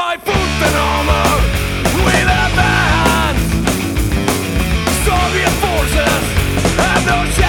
by foot and armor. Soviet forces have no.